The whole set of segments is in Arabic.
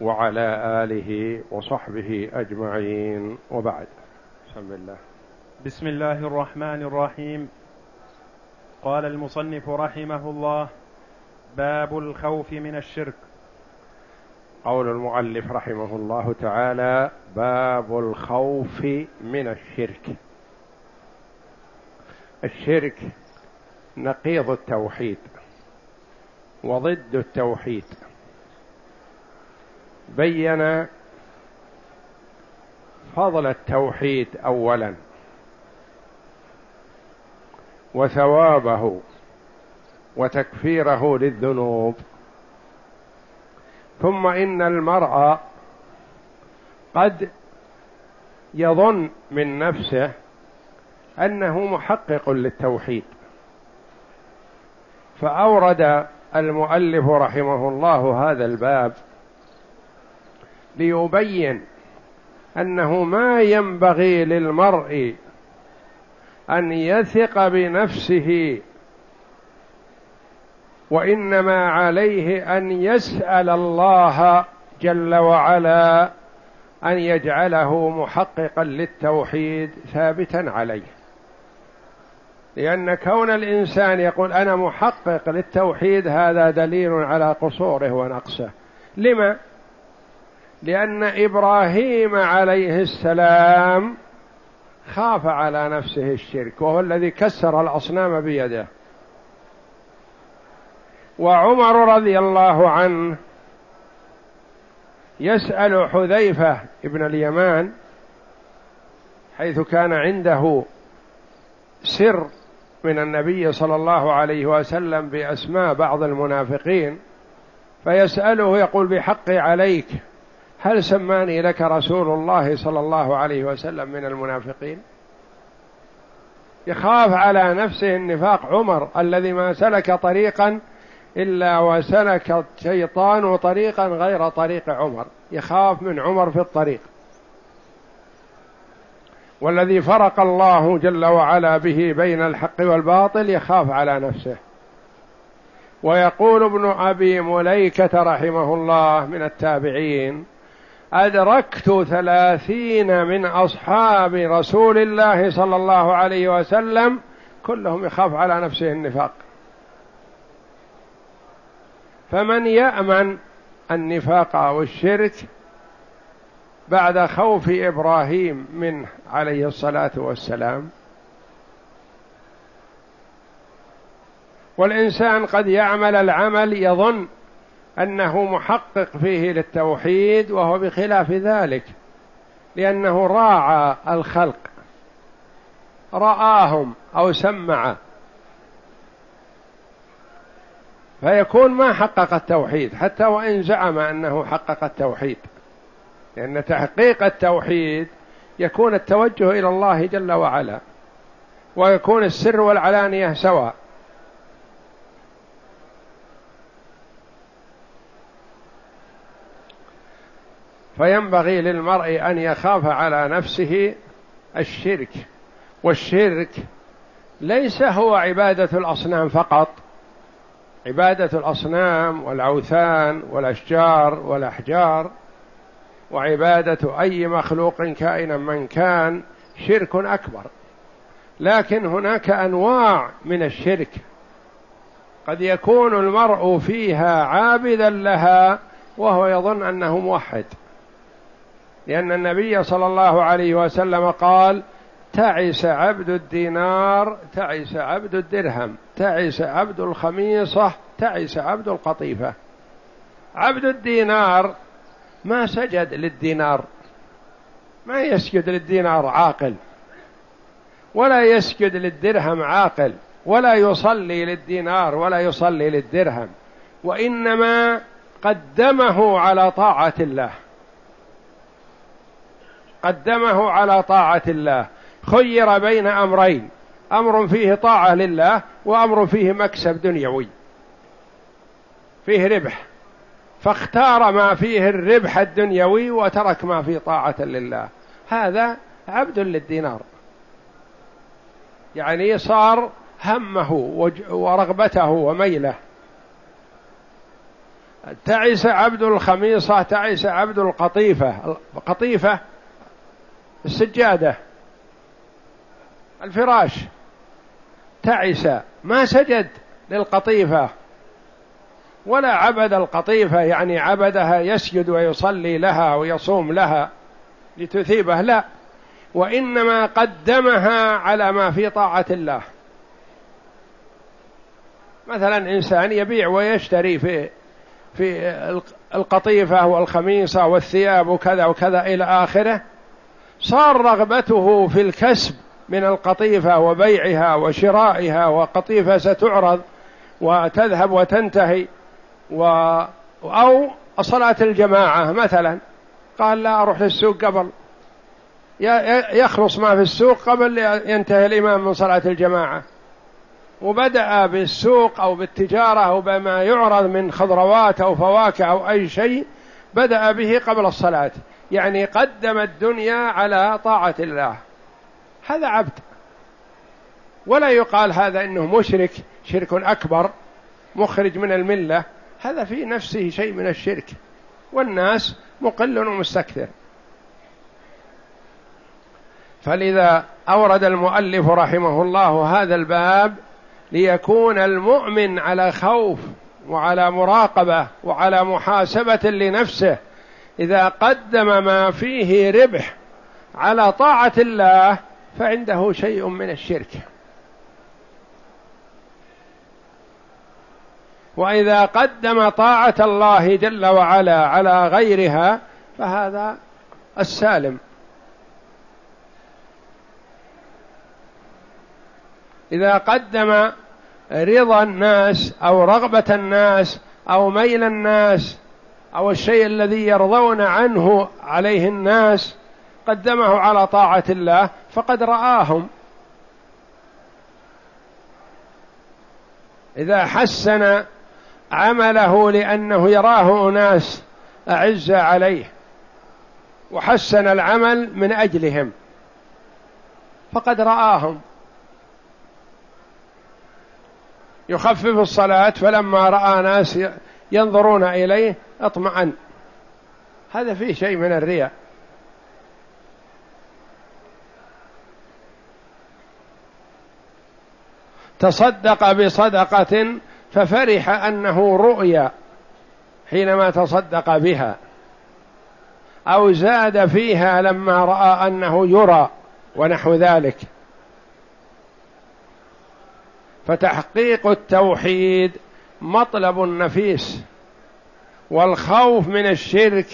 وعلى آله وصحبه أجمعين. وبعد. بسم الله. بسم الله الرحمن الرحيم. قال المصنف رحمه الله باب الخوف من الشرك. قول المؤلف رحمه الله تعالى باب الخوف من الشرك. الشرك نقيض التوحيد وضد التوحيد. بين فضل التوحيد اولا وثوابه وتكفيره للذنوب ثم إن المرء قد يظن من نفسه أنه محقق للتوحيد. فأورد المؤلف رحمه الله هذا الباب ليبين أنه ما ينبغي للمرء أن يثق بنفسه وإنما عليه أن يسأل الله جل وعلا أن يجعله محققا للتوحيد ثابتا عليه. لأن كون الإنسان يقول أنا محقق للتوحيد هذا دليل على قصوره ونقصه. لما؟ لأن إبراهيم عليه السلام خاف على نفسه الشرك وهو الذي كسر الأصنام بيده. وعمر رضي الله عنه يسأل حذيفة ابن اليمان حيث كان عنده سر من النبي صلى الله عليه وسلم بأسماء بعض المنافقين فيسأله يقول بحقي عليك هل سماني لك رسول الله صلى الله عليه وسلم من المنافقين؟ يخاف على نفسه النفاق عمر الذي ما سلك طريقا إلا وسلك الشيطان طريقا غير طريق عمر. يخاف من عمر في الطريق. والذي فرق الله جل وعلا به بين الحق والباطل يخاف على نفسه. ويقول ابن أبي مليكة رحمه الله من التابعين أدركت ثلاثين من أصحاب رسول الله صلى الله عليه وسلم كلهم يخاف على نفسه النفاق. فمن يأمن النفاق أو الشرك بعد خوف إبراهيم منه عليه الصلاة والسلام والإنسان قد يعمل العمل يظن أنه محقق فيه للتوحيد وهو بخلاف ذلك لأنه راعى الخلق رآهم أو سمع. فيكون ما حقق التوحيد حتى وإن زعم أنه حقق التوحيد. لأن تحقيق التوحيد يكون التوجه إلى الله جل وعلا ويكون السر والعلانية سواء. فينبغي للمرء أن يخاف على نفسه الشرك. والشرك ليس هو عبادة الأصنام فقط. عبادة الأصنام والاوثان والأشجار والأحجار وعبادة أي مخلوق كائنا من كان شرك أكبر. لكن هناك أنواع من الشرك قد يكون المرء فيها عابدا لها وهو يظن أنه موحد. لأن النبي صلى الله عليه وسلم قال تعس عبد الدينار تعس عبد الدرهم تعس عبد الخميصة تعس عبد القطيفة. عبد الدينار ما سجد للدينار ما يسجد للدينار عاقل ولا يسجد للدرهم عاقل ولا يصلي للدينار ولا يصلي للدرهم وإنما قدمه على طاعة الله. قدمه على طاعة الله. خير بين أمرين. أمر فيه طاعة لله وأمر فيه مكسب دنيوي. فيه ربح. فاختار ما فيه الربح الدنيوي وترك ما فيه طاعة لله. هذا عبد للدينار. يعني صار همه ورغبته وميله. تعس عبد الخميصة تعس عبد القطيفة. القطيفة السجادة الفراش تعس ما سجد للقطيفة ولا عبد القطيفة يعني عبدها يسجد ويصلي لها ويصوم لها لتثيبه لا وإنما قدمها على ما في طاعة الله. مثلا إنسان يبيع ويشتري في في القطيفة والخميصة والثياب وكذا وكذا إلى آخره صار رغبته في الكسب من القطيفة وبيعها وشرائها وقطيفة ستعرض وتذهب وتنتهي و أو صلاة الجماعة مثلا قال لا أروح للسوق قبل. يخلص ما في السوق قبل ينتهي الإمام من صلاة الجماعة. وبدأ بالسوق أو بالتجارة أو بما يعرض من خضروات أو فواكه أو أي شيء بدأ به قبل الصلاة. يعني قدم الدنيا على طاعة الله. هذا عبد. ولا يقال هذا إنه مشرك شرك أكبر مخرج من الملة. هذا في نفسه شيء من الشرك. والناس مقل ومستكثر. فلذا أورد المؤلف رحمه الله هذا الباب ليكون المؤمن على خوف وعلى مراقبة وعلى محاسبة لنفسه. إذا قدم ما فيه ربح على طاعة الله فعنده شيء من الشرك. وإذا قدم طاعة الله جل وعلا على غيرها فهذا السالم. إذا قدم رضا الناس أو رغبة الناس أو ميل الناس أو الشيء الذي يرضون عنه عليه الناس قدمه على طاعة الله فقد رآهم. إذا حسن عمله لأنه يراه أناس أعز عليه وحسن العمل من أجلهم فقد رآهم. يخفف الصلاة فلما رأى ناس ينظرون إليه اطمأن هذا فيه شيء من الرياء. تصدق بصدقة ففرح أنه رؤيا حينما تصدق بها. أو زاد فيها لما رأى أنه يرى ونحو ذلك. فتحقيق التوحيد مطلب نفيس والخوف من الشرك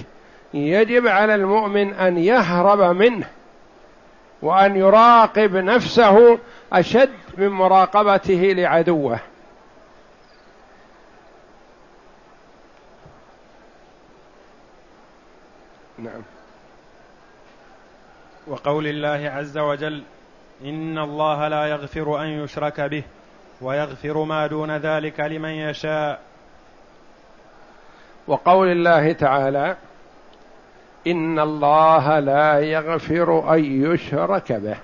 يجب على المؤمن أن يهرب منه وأن يراقب نفسه أشد من مراقبته لعدوه. نعم. وقول الله عز وجل إن الله لا يغفر أن يشرك به ويغفر ما دون ذلك لمن يشاء. وقول الله تعالى إن الله لا يغفر أن يشرك به.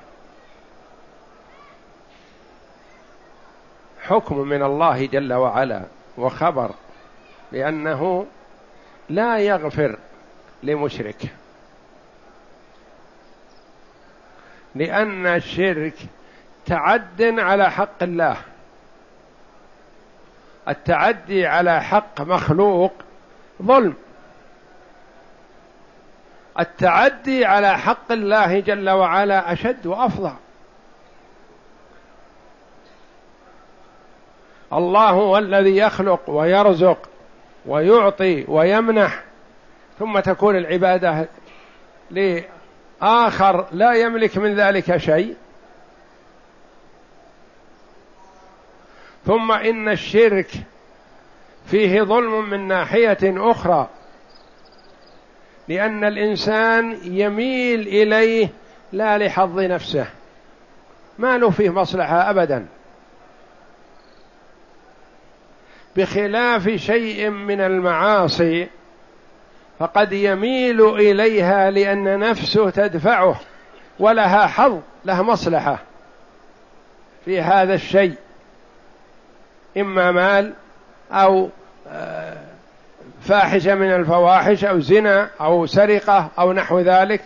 حكم من الله جل وعلا وخبر لأنه لا يغفر لمشرك. لأن الشرك تعد على حق الله. التعدي على حق مخلوق ظلم. التعدي على حق الله جل وعلا أشد وافظع الله هو الذي يخلق ويرزق ويعطي ويمنح ثم تكون العبادة لآخر لا يملك من ذلك شيء. ثم إن الشرك فيه ظلم من ناحية أخرى. لأن الإنسان يميل إليه لا لحظ نفسه. ما له فيه مصلحة ابدا. بخلاف شيء من المعاصي فقد يميل إليها لأن نفسه تدفعه ولها حظ لها مصلحة. في هذا الشيء. إما مال أو آه، فاحشة من الفواحش أو زنا أو سرقة أو نحو ذلك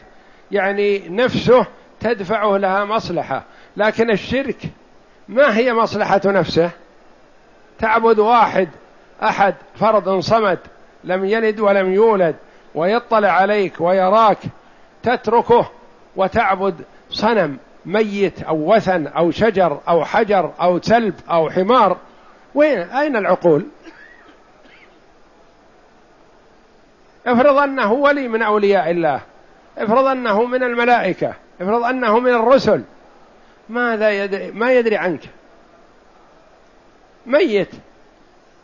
يعني نفسه تدفعه لها مصلحة. لكن الشرك ما هي مصلحة نفسه؟ تعبد واحد أحد فرد صمد لم يلد ولم يولد ويطلع عليك ويراك تتركه وتعبد صنم ميت أو وثن أو شجر أو حجر أو سلب أو حمار. وين؟ أين العقول؟ افرض أنه ولي من أولياء الله افرض أنه من الملائكة افرض أنه من الرسل. ماذا يدري؟ ما يدري عنك. ميت.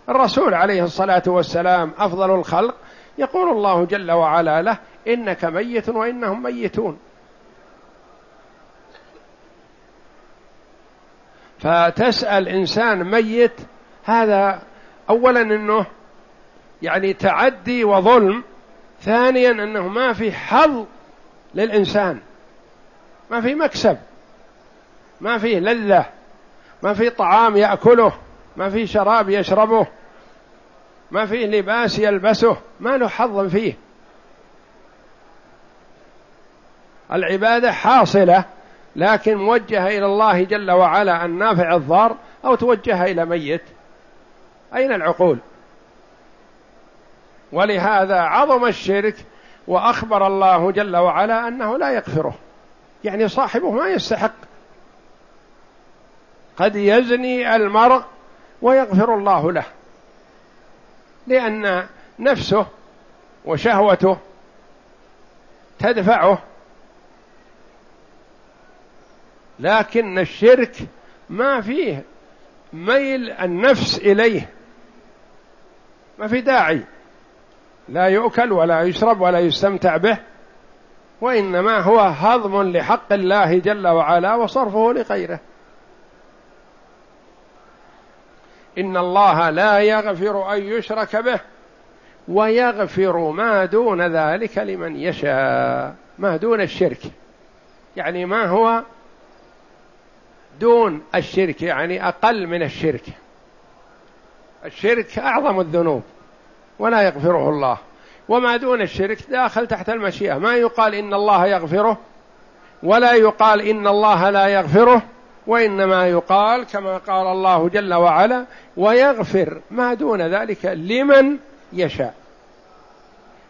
الرسول عليه الصلاة والسلام أفضل الخلق يقول الله جل وعلا له إنك ميت وإنهم ميتون. فتسأل إنسان ميت هذا اولا إنه يعني تعدي وظلم ثانيا إنه ما في حظ للإنسان ما في مكسب ما فيه لذة ما في طعام يأكله ما في شراب يشربه ما فيه لباس يلبسه ما له حظ فيه. العبادة حاصلة لكن موجهة إلى الله جل وعلا النافع الضار أو توجهها إلى ميت. أين العقول؟ ولهذا عظم الشرك وأخبر الله جل وعلا أنه لا يغفره يعني صاحبه ما يستحق. قد يزني المرء ويغفر الله له. لأن نفسه وشهوته تدفعه. لكن الشرك ما فيه ميل النفس إليه. ما في داعي. لا يؤكل ولا يشرب ولا يستمتع به وإنما هو هضم لحق الله جل وعلا وصرفه لغيره. إن الله لا يغفر أن يشرك به ويغفر ما دون ذلك لمن يشاء ما دون الشرك. يعني ما هو دون الشرك يعني أقل من الشرك. الشرك أعظم الذنوب ولا يغفره الله. وما دون الشرك داخل تحت المشيئة. ما يقال إن الله يغفره ولا يقال إن الله لا يغفره وإنما يقال كما قال الله جل وعلا ويغفر. ما دون ذلك لمن يشاء.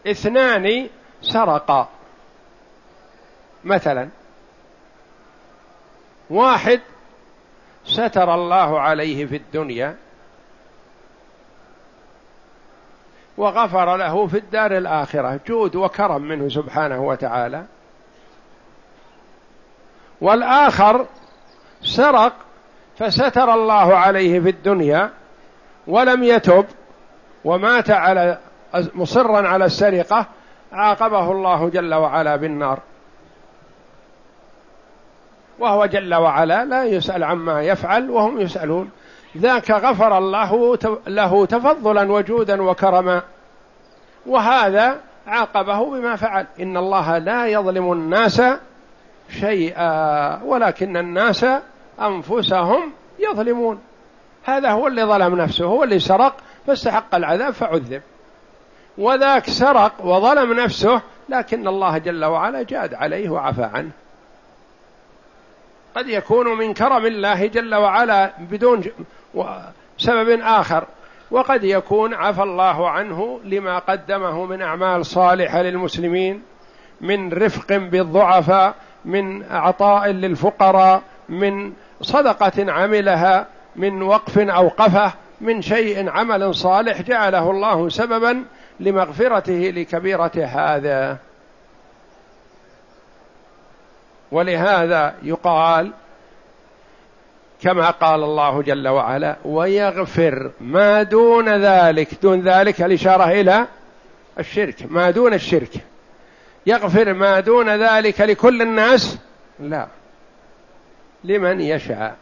اثنان سرقا. مثلا واحد ستر الله عليه في الدنيا وغفر له في الدار الآخرة جود وكرم منه سبحانه وتعالى. والآخر سرق فستر الله عليه في الدنيا ولم يتب ومات على مصرا على السرقة عاقبه الله جل وعلا بالنار. وهو جل وعلا لا يسأل عما يفعل وهم يسألون. ذاك غفر الله له تفضلا وجودا وكرما. وهذا عاقبه بما فعل. إن الله لا يظلم الناس شيئا ولكن الناس أنفسهم يظلمون. هذا هو اللي ظلم نفسه هو اللي سرق فاستحق العذاب فعذب. وذاك سرق وظلم نفسه لكن الله جل وعلا جاد عليه وعفى عنه. قد يكون من كرم الله جل وعلا بدون سبب آخر وقد يكون عفى الله عنه لما قدمه من أعمال صالحة للمسلمين من رفق بالضعفاء من عطاء للفقراء من صدقة عملها من وقف أوقفه من شيء عمل صالح جعله الله سببا لمغفرته لكبيرة هذا. ولهذا يقال كما قال الله جل وعلا ويغفر ما دون ذلك. دون ذلك الإشارة إلى الشرك. ما دون الشرك. يغفر ما دون ذلك لكل الناس؟ لا. لمن يشاء.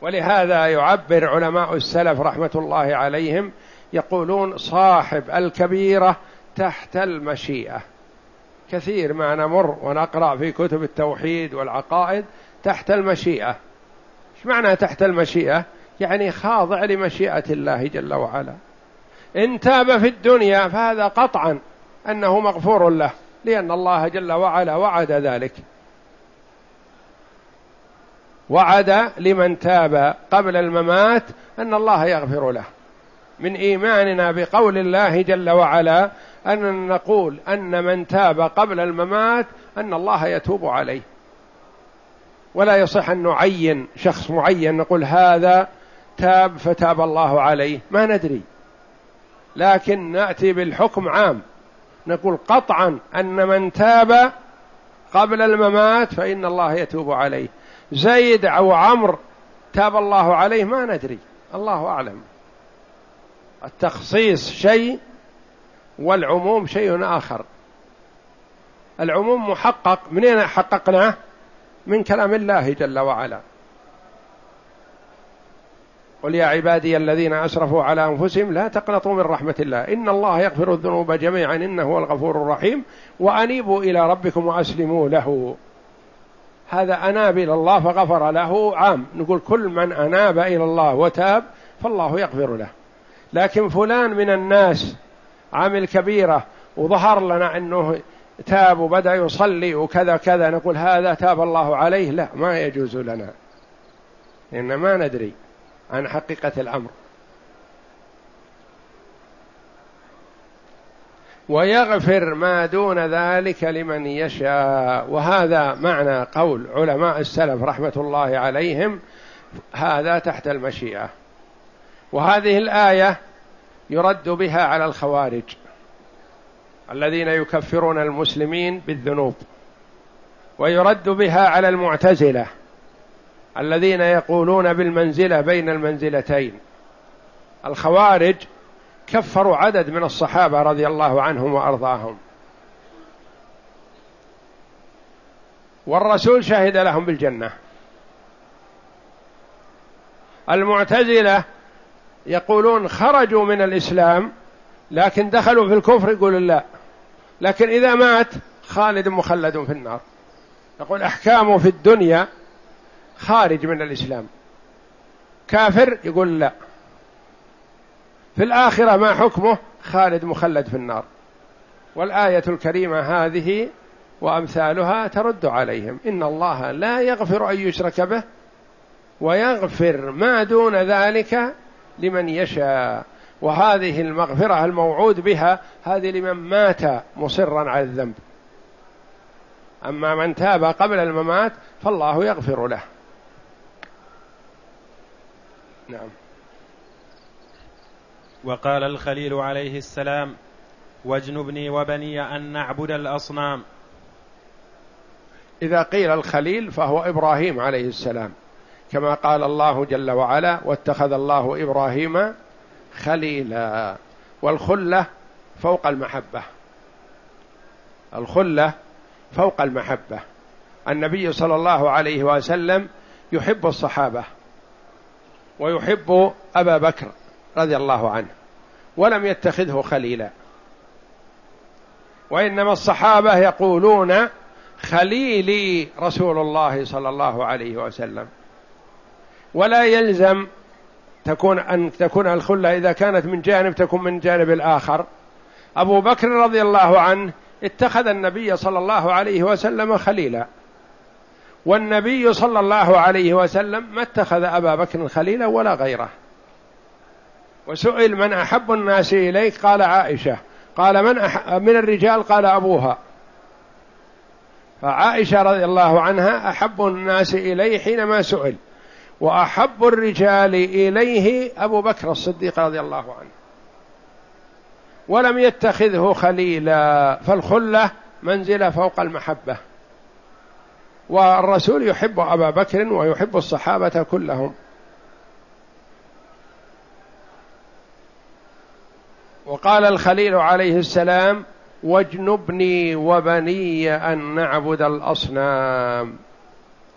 ولهذا يعبر علماء السلف رحمة الله عليهم يقولون صاحب الكبيرة تحت المشيئة. كثير ما نمر ونقرأ في كتب التوحيد والعقائد تحت المشيئة. معنى تحت المشيئة؟ يعني خاضع لمشيئة الله جل وعلا. إن تاب في الدنيا فهذا قطعا أنه مغفور له لأن الله جل وعلا وعد ذلك. وعد لمن تاب قبل الممات أن الله يغفر له. من إيماننا بقول الله جل وعلا أن نقول أن من تاب قبل الممات أن الله يتوب عليه. ولا يصح أن نعين شخص معين نقول هذا تاب فتاب الله عليه. ما ندري. لكن نأتي بالحكم عام. نقول قطعا أن من تاب قبل الممات فإن الله يتوب عليه. زيد أو عمرو تاب الله عليه؟ ما ندري. الله أعلم. التخصيص شيء والعموم شيء آخر. العموم محقق. منين حققناه؟ من كلام الله جل وعلا. قل يا عبادي الذين أسرفوا على أنفسهم لا تقنطوا من رحمة الله. إن الله يغفر الذنوب جميعا. إنه هو الغفور الرحيم. وأنيبوا إلى ربكم وأسلموا له. هذا أناب إلى الله فغفر له. عام. نقول كل من أناب إلى الله وتاب فالله يغفر له. لكن فلان من الناس عامل كبيرة وظهر لنا إنه تاب وبدأ يصلي وكذا كذا نقول هذا تاب الله عليه لا ما يجوز لنا. لأن ما ندري عن حقيقة الأمر. ويغفر ما دون ذلك لمن يشاء. وهذا معنى قول علماء السلف رحمة الله عليهم هذا تحت المشيئة. وهذه الآية يرد بها على الخوارج. الذين يكفرون المسلمين بالذنوب ويرد بها على المعتزلة الذين يقولون بالمنزلة بين المنزلتين. الخوارج كفروا عدد من الصحابة رضي الله عنهم وأرضاهم. والرسول شهد لهم بالجنة. المعتزلة يقولون خرجوا من الإسلام لكن دخلوا في الكفر يقول لا. لكن إذا مات خالد مخلد في النار. يقول أحكامه في الدنيا خارج من الإسلام. كافر يقول لا. في الآخرة ما حكمه؟ خالد مخلد في النار. والآية الكريمة هذه وأمثالها ترد عليهم. إن الله لا يغفر أن يشرك به ويغفر ما دون ذلك لمن يشاء. وهذه المغفرة الموعود بها هذه لمن مات مصرا على الذنب. أما من تاب قبل الممات فالله يغفر له. نعم. وقال الخليل عليه السلام واجنبني وبني أن نعبد الأصنام. إذا قيل الخليل فهو إبراهيم عليه السلام. كما قال الله جل وعلا واتخذ الله إبراهيم خليلا والخلة فوق المحبة. الخلة فوق المحبة. النبي صلى الله عليه وسلم يحب الصحابة ويحب أبا بكر رضي الله عنه ولم يتخذه خليلا. وإنما الصحابة يقولون خليلي رسول الله صلى الله عليه وسلم ولا يلزم تكون أن تكون الخلة إذا كانت من جانب تكون من جانب الآخر. أبو بكر رضي الله عنه اتخذ النبي صلى الله عليه وسلم خليلا. والنبي صلى الله عليه وسلم ما اتخذ أبا بكر خليلا ولا غيره. وسئل من أحب الناس إليك؟ قال عائشة. قال من. من الرجال؟ قال أبوها. فعائشة رضي الله عنها أحب الناس إليه حينما سئل. وأحب الرجال إليه أبو بكر الصديق رضي الله عنه. ولم يتخذه خليلا فالخلة منزلة فوق المحبة. والرسول يحب أبا بكر ويحب الصحابة كلهم. وقال الخليل عليه السلام واجنبني وبني أن نعبد الأصنام.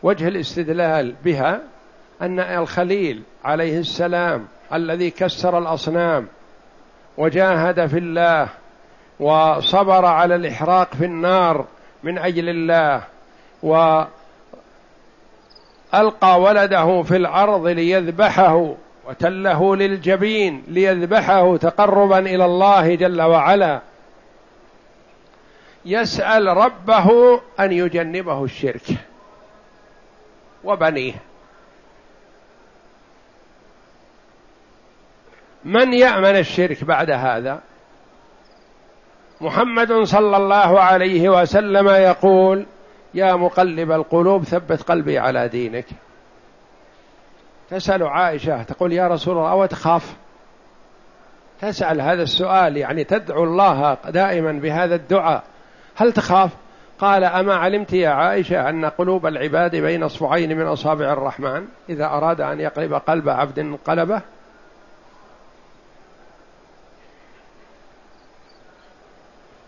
وجه الاستدلال بها أن الخليل عليه السلام الذي كسر الأصنام وجاهد في الله وصبر على الإحراق في النار من أجل الله وألقى ولده في الأرض ليذبحه وتله للجبين ليذبحه تقربا إلى الله جل وعلا. يسأل ربه أن يجنبه الشرك وبنيه. من يامن الشرك بعد هذا؟ محمد صلى الله عليه وسلم يقول يا مقلب القلوب ثبت قلبي على دينك. تسأل عائشة تقول يا رسول الله أو تخاف تسأل هذا السؤال يعني تدعو الله دائما بهذا الدعاء. هل تخاف؟ قال أما علمت يا عائشة أن قلوب العباد بين أصبعين من أصابع الرحمن إذا أراد أن يقلب قلب عبد قلبه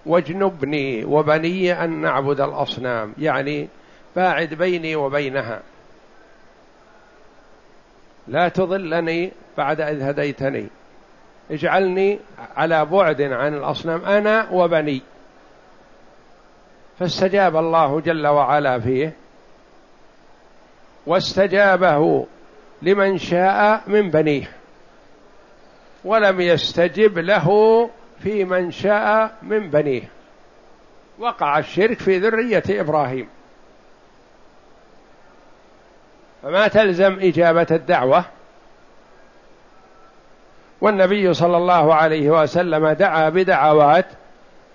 واجنبني وبني أن نعبد الأصنام يعني باعد بيني وبينها. لا تضلني بعد إذ هديتني. اجعلني على بعد عن الأصنام أنا وبني. فاستجاب الله جل وعلا فيه. واستجابه لمن شاء من بنيه. ولم يستجب له في من شاء من بنيه. وقع الشرك في ذرية إبراهيم. فما تلزم إجابة الدعوة. والنبي صلى الله عليه وسلم دعا بدعوات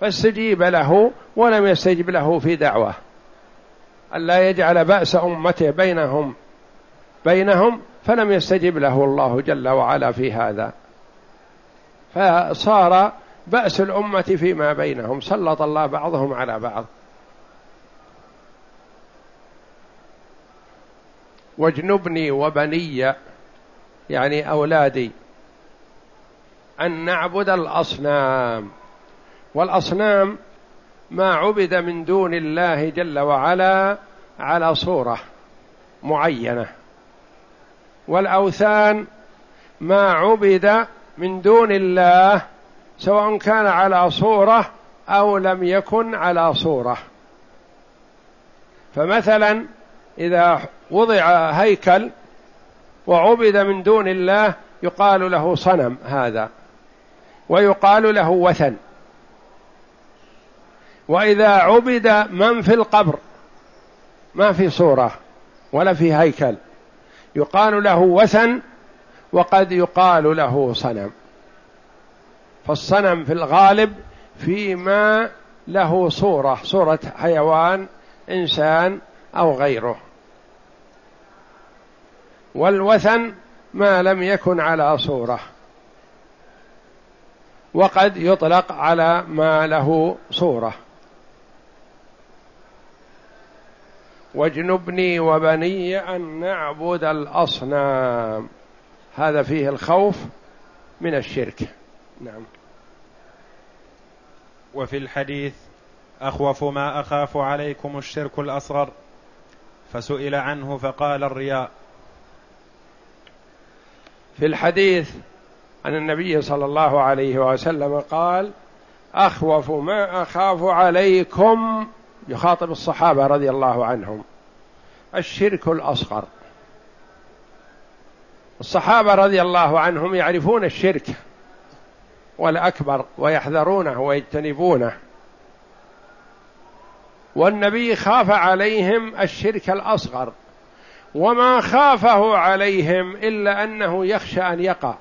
فاستجيب له ولم يستجب له في دعوة. ألا يجعل بأس أمته بينهم بينهم فلم يستجب له الله جل وعلا في هذا. فصار بأس الأمة فيما بينهم سلط الله بعضهم على بعض. واجنبني وبني يعني أولادي أن نعبد الأصنام. والأصنام ما عبد من دون الله جل وعلا على صورة معينة. والأوثان ما عبد من دون الله سواء كان على صورة أو لم يكن على صورة. فمثلا إذا وضع هيكل وعبد من دون الله يقال له صنم هذا ويقال له وثن. وإذا عبد من في القبر ما في صورة ولا في هيكل يقال له وثن وقد يقال له صنم. فالصنم في الغالب فيما له صورة صورة حيوان إنسان أو غيره. والوثن ما لم يكن على صورة. وقد يطلق على ما له صورة. واجنبني وبني أن نعبد الأصنام. هذا فيه الخوف من الشرك. نعم. وفي الحديث أخوف ما أخاف عليكم الشرك الأصغر فسئل عنه فقال الرياء. في الحديث عن النبي صلى الله عليه وسلم قال أخوف ما أخاف عليكم يخاطب الصحابة رضي الله عنهم الشرك الأصغر. الصحابة رضي الله عنهم يعرفون الشرك. والأكبر ويحذرونه ويجتنبونه. والنبي خاف عليهم الشرك الأصغر وما خافه عليهم إلا أنه يخشى أن يقع.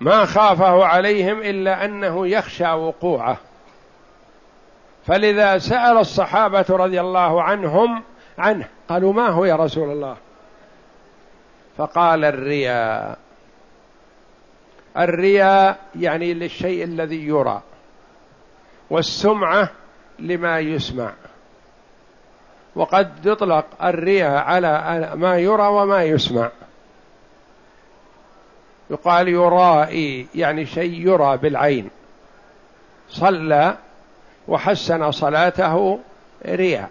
ما خافه عليهم إلا أنه يخشى وقوعه. فلذا سأل الصحابة رضي الله عنهم عنه قالوا ما هو يا رسول الله؟ فقال الرياء. الرياء يعني للشيء الذي يرى والسمعة لما يسمع. وقد يطلق الرياء على ما يرى وما يسمع. يقال يرائي يعني شيء يرى بالعين. صلى وحسن صلاته رياء.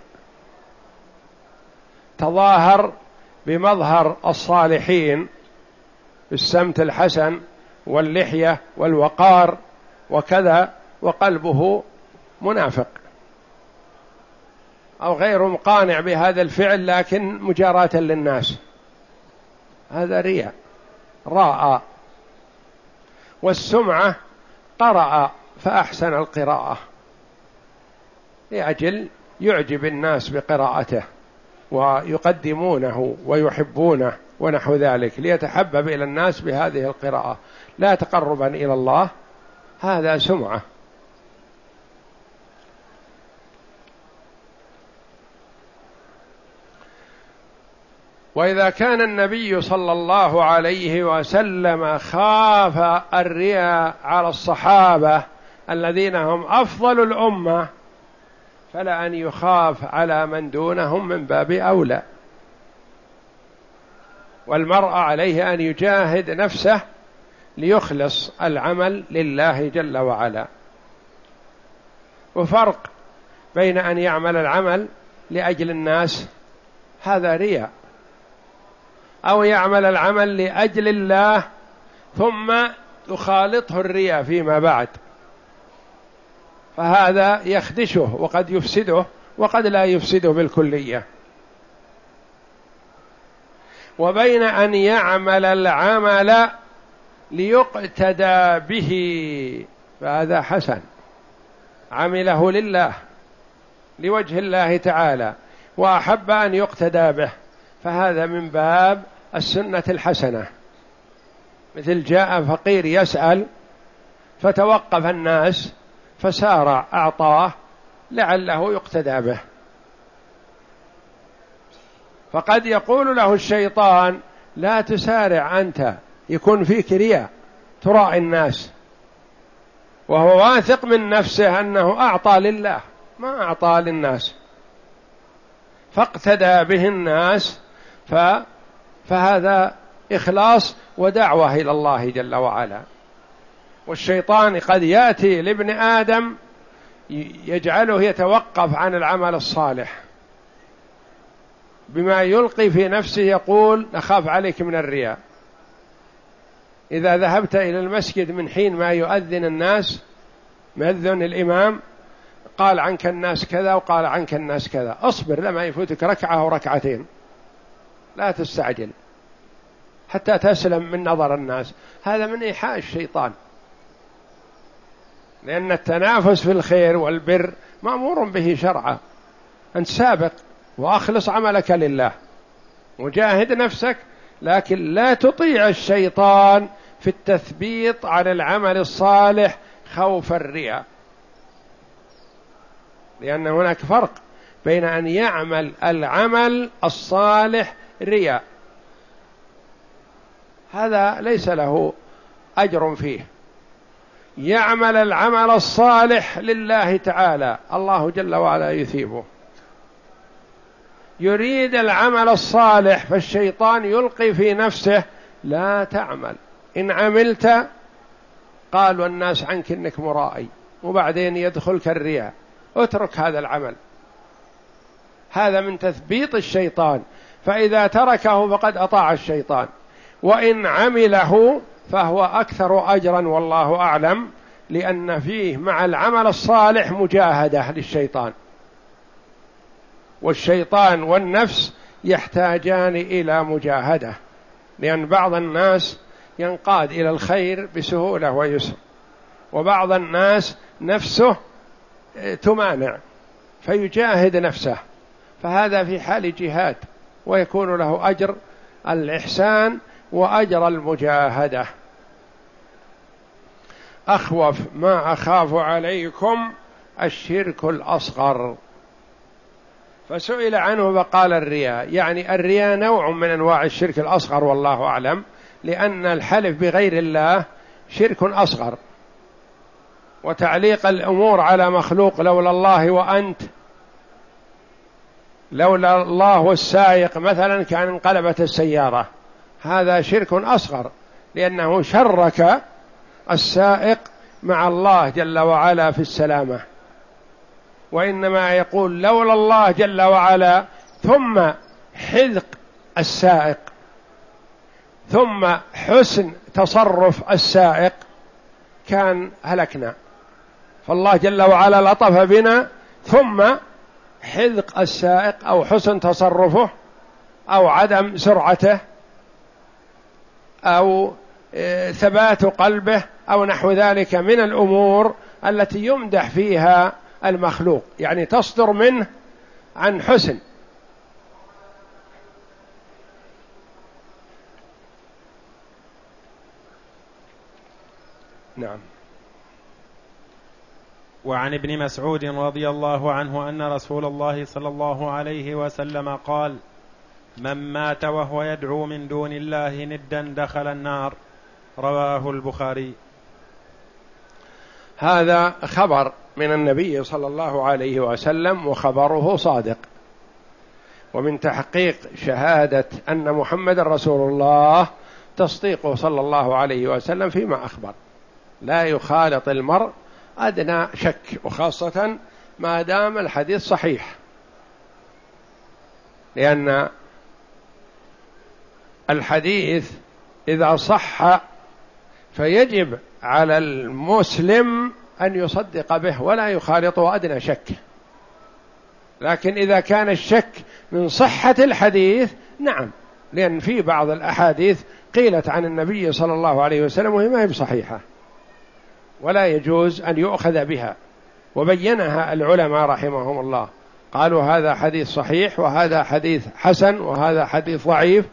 تظاهر بمظهر الصالحين بالسمت الحسن واللحية والوقار وكذا وقلبه منافق. أو غير مقانع بهذا الفعل لكن مجاراة للناس. هذا رياء راء. والسمعة قرأ فأحسن القراءة لأجل يعجب الناس بقراءته. ويقدمونه ويحبونه ونحو ذلك ليتحبب إلى الناس بهذه القراءة. لا تقربا إلى الله هذا سمعة. وإذا كان النبي صلى الله عليه وسلم خاف الرياء على الصحابة الذين هم أفضل الأمة فلان يخاف على من دونهم من باب أولى. والمرء عليه أن يجاهد نفسه ليخلص العمل لله جل وعلا. وفرق بين أن يعمل العمل لأجل الناس هذا رياء. أو يعمل العمل لأجل الله ثم تخالطه الرياء فيما بعد. فهذا يخدشه وقد يفسده وقد لا يفسده بالكلية. وبين أن يعمل العمل ليقتدى به فهذا حسن. عمله لله لوجه الله تعالى وأحب أن يقتدى به. فهذا من باب السنة الحسنة. مثل جاء فقير يسأل فتوقف الناس فسارع أعطاه لعله يقتدى به. فقد يقول له الشيطان لا تسارع أنت يكون فيك رياء تراعي الناس. وهو واثق من نفسه أنه أعطى لله ما أعطى للناس. فاقتدى به الناس ف فهذا إخلاص ودعوة إلى الله جل وعلا. والشيطان قد يأتي لابن آدم يجعله يتوقف عن العمل الصالح. بما يلقي في نفسه يقول نخاف عليك من الرياء. إذا ذهبت إلى المسجد من حين ما يؤذن الناس مؤذن الإمام قال عنك الناس كذا وقال عنك الناس كذا. أصبر لما يفوتك ركعة أو ركعتين. لا تستعجل. حتى تسلم من نظر الناس. هذا من إيحاء الشيطان. لأن التنافس في الخير والبر مأمور به شرعا أنت سابق وأخلص عملك لله. وجاهد نفسك لكن لا تطيع الشيطان في التثبيط على العمل الصالح خوف الرياء. لأن هناك فرق بين أن يعمل العمل الصالح رياء. هذا ليس له أجر فيه. يعمل العمل الصالح لله تعالى. الله جل وعلا يثيبه. يريد العمل الصالح فالشيطان يلقي في نفسه لا تعمل. إن عملت قالوا الناس عنك إنك مرائي وبعدين يدخلك الرياء. اترك هذا العمل. هذا من تثبيط الشيطان. فإذا تركه فقد أطاع الشيطان. وإن عمله فهو أكثر أجرا والله أعلم لأن فيه مع العمل الصالح مجاهدة للشيطان. والشيطان والنفس يحتاجان إلى مجاهدة لأن بعض الناس ينقاد إلى الخير بسهولة ويسر وبعض الناس نفسه تمانع فيجاهد نفسه. فهذا في حال جهاد ويكون له أجر الإحسان وأجر المجاهدة. أخوف ما أخاف عليكم الشرك الأصغر. فسئل عنه فقال الرياء. يعني الرياء نوع من أنواع الشرك الأصغر والله أعلم لأن الحلف بغير الله شرك أصغر. وتعليق الأمور على مخلوق لولا الله وأنت لولا الله والسائق مثلا كان انقلبت السيارة. هذا شرك أصغر لأنه شرك السائق مع الله جل وعلا في السلامة. وإنما يقول لولا الله جل وعلا ثم حذق السائق ثم حسن تصرف السائق كان هلكنا. فالله جل وعلا لطف بنا ثم حذق السائق أو حسن تصرفه أو عدم سرعته أو آه، ثبات قلبه أو نحو ذلك من الأمور التي يمدح فيها المخلوق. يعني تصدر منه عن حسن. نعم. وعن ابن مسعود رضي الله عنه أن رسول الله صلى الله عليه وسلم قال من مات وهو يدعو من دون الله ندا دخل النار. رواه البخاري. هذا خبر من النبي صلى الله عليه وسلم وخبره صادق. ومن تحقيق شهادة أن محمد رسول الله تصديقه صلى الله عليه وسلم فيما أخبر. لا يخالط المرء أدنى شك وخاصة ما دام الحديث صحيح. لأن الحديث إذا صح فيجب على المسلم أن يصدق به ولا يخالطه أدنى شك. لكن إذا كان الشك من صحة الحديث نعم لأن في بعض الأحاديث قيلت عن النبي صلى الله عليه وسلم وهي ما هي بصحيحة. ولا يجوز أن يؤخذ بها. وبينها العلماء رحمهم الله. قالوا هذا حديث صحيح وهذا حديث حسن وهذا حديث ضعيف.